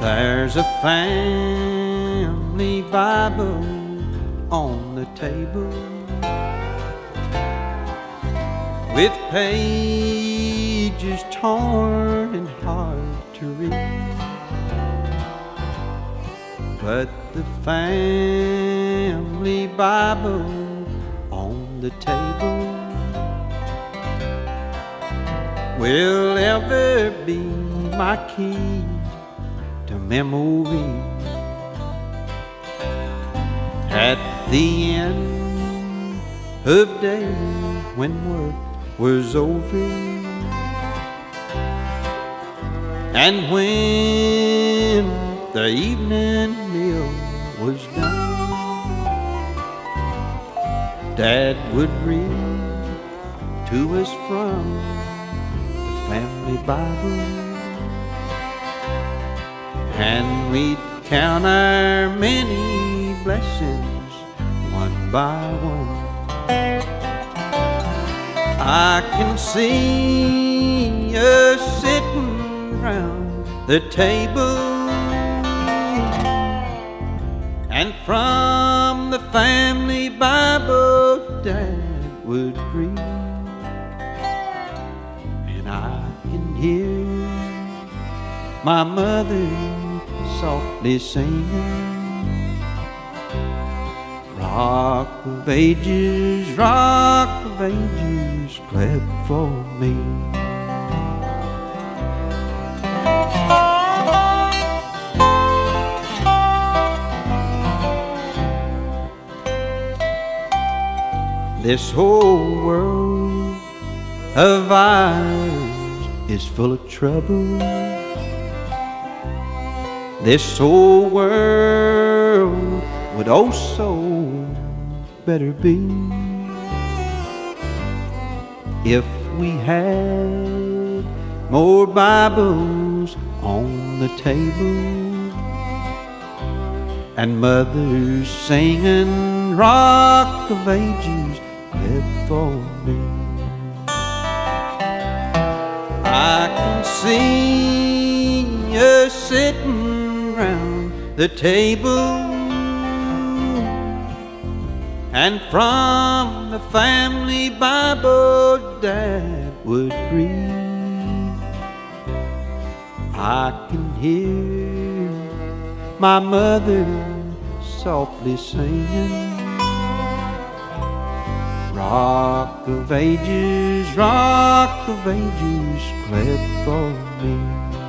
There's a family Bible on the table with pages torn and hard to read. But the family Bible on the table will ever be my key to memory. At the end of day when work was over and when the evening meal was done, Dad would read to us from the family Bible, and we'd count our many blessings one by one. I can see us sitting round the table, and from the family Bible, Dad would read, and I can hear my mother softly singing. Rock of ages, rock of ages, cleft for me. This whole world of ours is full of trouble. This whole world would also better be if we had more Bibles on the table and mothers singing Rock of Ages live for me. I can see you sitting the table and from the family Bible Dad would read. I can hear my mother softly singing. Rock of ages, rock of ages, cleft for me.